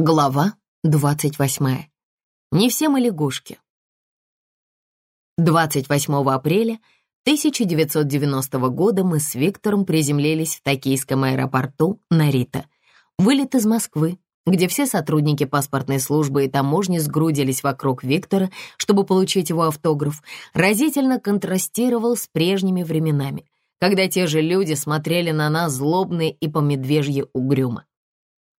Глава 28. Не все мы лягушки. 28 апреля 1990 года мы с Виктором приземлились в токийском аэропорту Нарита. Вылет из Москвы, где все сотрудники паспортной службы и таможни сгрудились вокруг Виктора, чтобы получить его автограф, разительно контрастировал с прежними временами, когда те же люди смотрели на нас злобные и по медвежье угрюмо.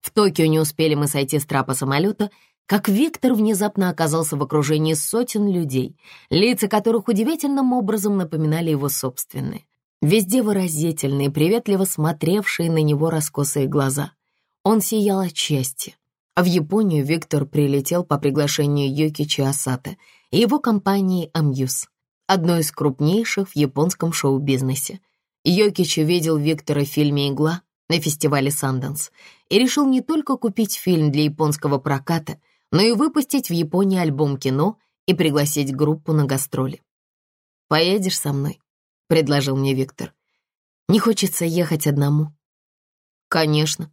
В Токио не успели мы сойти с трапа самолета, как Виктор внезапно оказался в окружении сотен людей, лица которых удивительным образом напоминали его собственные. Везде выразительные, приветливо смотревшие на него раскосые глаза. Он сиял от счастья. В Японию Виктор прилетел по приглашению Йокичи Асата и его компании «Амьюз», одной из крупнейших в японском шоу-бизнесе. Йокичи видел Виктора в фильме «Игла», на фестивале «Санденс» и решил не только купить фильм для японского проката, но и выпустить в Японии альбом кино и пригласить группу на гастроли. «Поедешь со мной?» — предложил мне Виктор. «Не хочется ехать одному». «Конечно».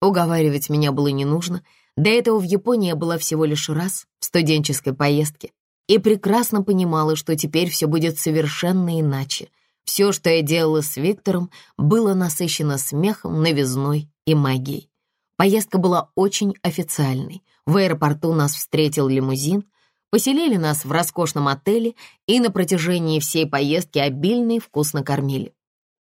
Уговаривать меня было не нужно. До этого в Японии я была всего лишь раз, в студенческой поездке, и прекрасно понимала, что теперь все будет совершенно иначе — все, что я делала с Виктором, было насыщено смехом, новизной и магией. Поездка была очень официальной. В аэропорту нас встретил лимузин, поселили нас в роскошном отеле и на протяжении всей поездки обильно и вкусно кормили.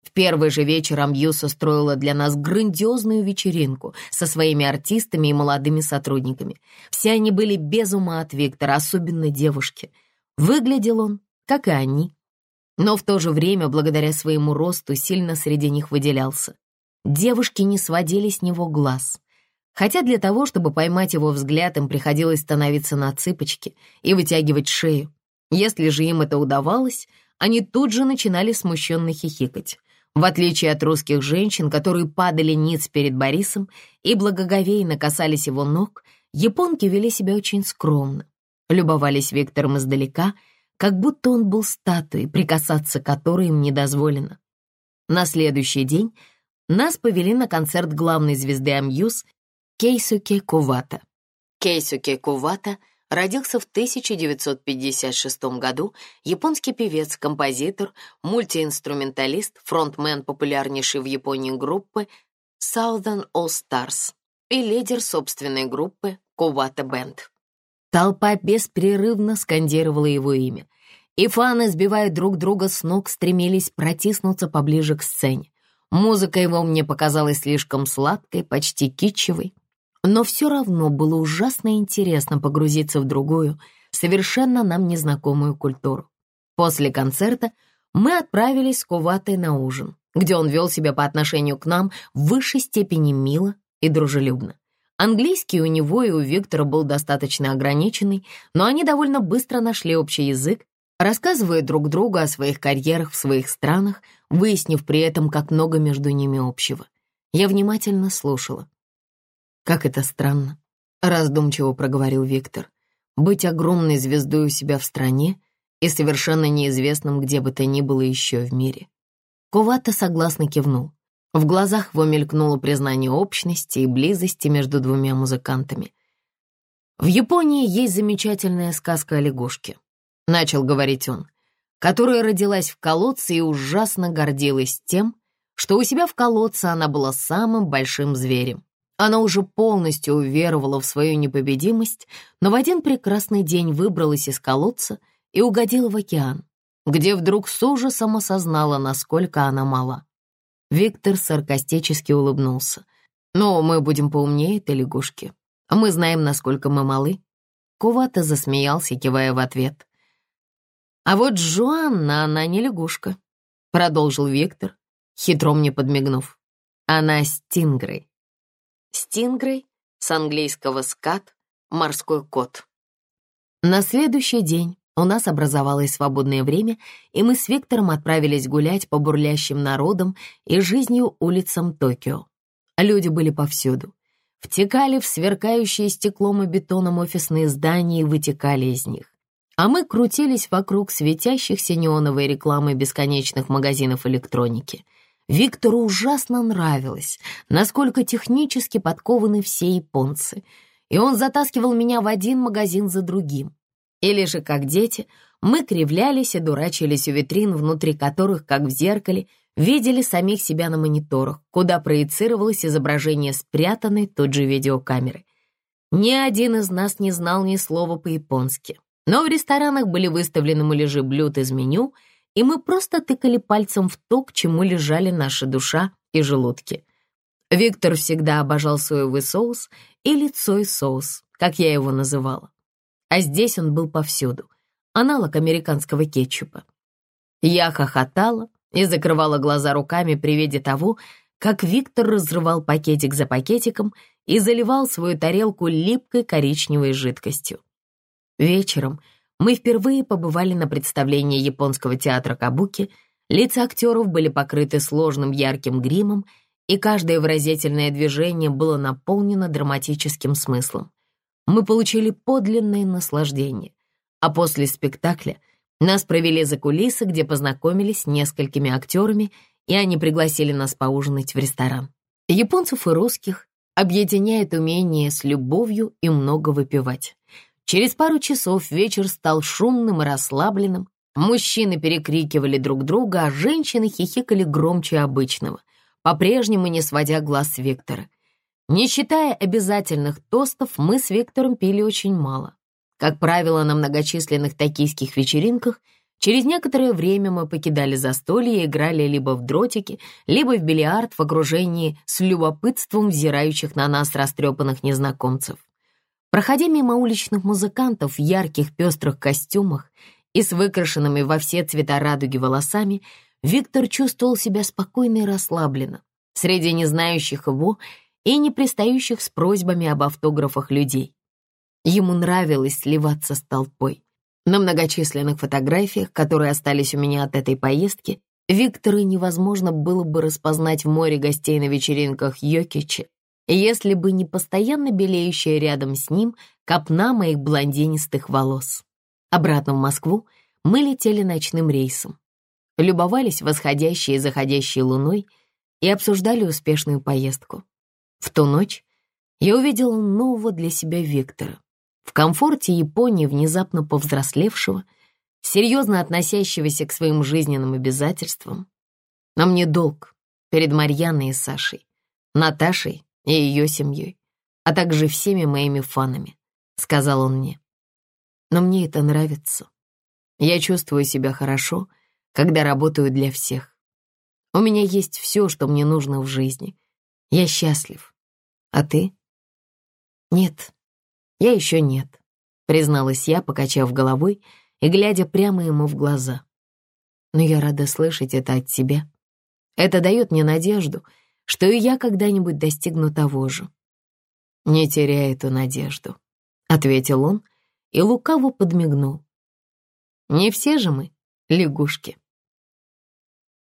В первый же вечер Амьюс устроила для нас грандиозную вечеринку со своими артистами и молодыми сотрудниками. Все они были без ума от Виктора, особенно девушки. Выглядел он, как и они, но в то же время, благодаря своему росту, сильно среди них выделялся. Девушки не сводили с него глаз. Хотя для того, чтобы поймать его взгляд, им приходилось становиться на цыпочки и вытягивать шею. Если же им это удавалось, они тут же начинали смущенно хихикать. В отличие от русских женщин, которые падали ниц перед Борисом и благоговейно касались его ног, японки вели себя очень скромно. Любовались Виктором издалека — как будто он был статуей, прикасаться которой им не дозволено. На следующий день нас повели на концерт главной звезды Амьюз Кейсуке Кувата. Кейсуке Кувата родился в 1956 году, японский певец, композитор, мультиинструменталист, фронтмен популярнейшей в Японии группы Southern All Stars и лидер собственной группы Кувата Band. Толпа беспрерывно скандировала его имя, и фаны, сбивая друг друга с ног, стремились протиснуться поближе к сцене. Музыка его мне показалась слишком сладкой, почти китчевой, но все равно было ужасно интересно погрузиться в другую, совершенно нам незнакомую культуру. После концерта мы отправились с Куватой на ужин, где он вел себя по отношению к нам в высшей степени мило и дружелюбно. Английский у него и у Виктора был достаточно ограниченный, но они довольно быстро нашли общий язык, рассказывая друг другу о своих карьерах в своих странах, выяснив при этом, как много между ними общего. Я внимательно слушала. «Как это странно», — раздумчиво проговорил Виктор. «Быть огромной звездой у себя в стране и совершенно неизвестным где бы то ни было еще в мире». Кувата согласно кивнул. В глазах его мелькнуло признание общности и близости между двумя музыкантами. В Японии есть замечательная сказка о лягушке, начал говорить он, которая родилась в колодце и ужасно гордилась тем, что у себя в колодце она была самым большим зверем. Она уже полностью уверовала в свою непобедимость, но в один прекрасный день выбралась из колодца и угодила в океан, где вдруг с ужасом осознала, насколько она мала. Виктор саркастически улыбнулся. «Но мы будем поумнее этой лягушки. Мы знаем, насколько мы малы». Кувата засмеялся, кивая в ответ. «А вот Жуанна, она не лягушка», — продолжил Виктор, хитро мне подмигнув. «Она стингрей». Стингрей с английского скат — морской кот. На следующий день у нас образовалось свободное время, и мы с Виктором отправились гулять по бурлящим народам и жизнью улицам Токио. Люди были повсюду. Втекали в сверкающие стеклом и бетоном офисные здания и вытекали из них. А мы крутились вокруг светящихся неоновой рекламы бесконечных магазинов электроники. Виктору ужасно нравилось, насколько технически подкованы все японцы, и он затаскивал меня в один магазин за другим. Или же, как дети, мы кривлялись и дурачились у витрин, внутри которых, как в зеркале, видели самих себя на мониторах, куда проецировалось изображение спрятанной тут же видеокамеры. Ни один из нас не знал ни слова по-японски, но в ресторанах были выставлены муляжи блюд из меню — и мы просто тыкали пальцем в то, к чему лежали наша душа и желудки. Виктор всегда обожал соевый соус или цой-соус, как я его называла. А здесь он был повсюду, аналог американского кетчупа. Я хохотала и закрывала глаза руками при виде того, как Виктор разрывал пакетик за пакетиком и заливал свою тарелку липкой коричневой жидкостью. Вечером мы впервые побывали на представлении японского театра Кабуки, лица актеров были покрыты сложным ярким гримом, и каждое выразительное движение было наполнено драматическим смыслом. Мы получили подлинное наслаждение, а после спектакля нас провели за кулисы, где познакомились с несколькими актерами, и они пригласили нас поужинать в ресторан. Японцев и русских объединяет умение с любовью и много выпивать. Через пару часов вечер стал шумным и расслабленным. Мужчины перекрикивали друг друга, а женщины хихикали громче обычного, по-прежнему не сводя глаз с Виктора. Не считая обязательных тостов, мы с Виктором пили очень мало. Как правило, на многочисленных токийских вечеринках через некоторое время мы покидали застолье и играли либо в дротики, либо в бильярд в окружении с любопытством взирающих на нас растрепанных незнакомцев. Проходя мимо уличных музыкантов в ярких пестрых костюмах и с выкрашенными во все цвета радуги волосами, Виктор чувствовал себя спокойно и расслабленно среди не знающих его и не пристающих с просьбами об автографах людей. Ему нравилось сливаться с толпой. На многочисленных фотографиях, которые остались у меня от этой поездки, Виктора невозможно было бы распознать в море гостей на вечеринках Йокича если бы не постоянно белеющая рядом с ним копна моих блондинистых волос. Обратно в Москву мы летели ночным рейсом, любовались восходящей и заходящей луной и обсуждали успешную поездку. В ту ночь я увидела нового для себя Виктора. В комфорте Японии, внезапно повзрослевшего, серьезно относящегося к своим жизненным обязательствам. Но мне долг перед Марьяной и Сашей, Наташей и ее семьей, а также всеми моими фанами», — сказал он мне. «Но мне это нравится. Я чувствую себя хорошо, когда работаю для всех. У меня есть все, что мне нужно в жизни. Я счастлив. А ты?» «Нет, я еще нет», — призналась я, покачав головой и глядя прямо ему в глаза. «Но я рада слышать это от тебя. Это дает мне надежду — что и я когда-нибудь достигну того же. «Не теряй эту надежду», — ответил он и лукаво подмигнул. «Не все же мы лягушки».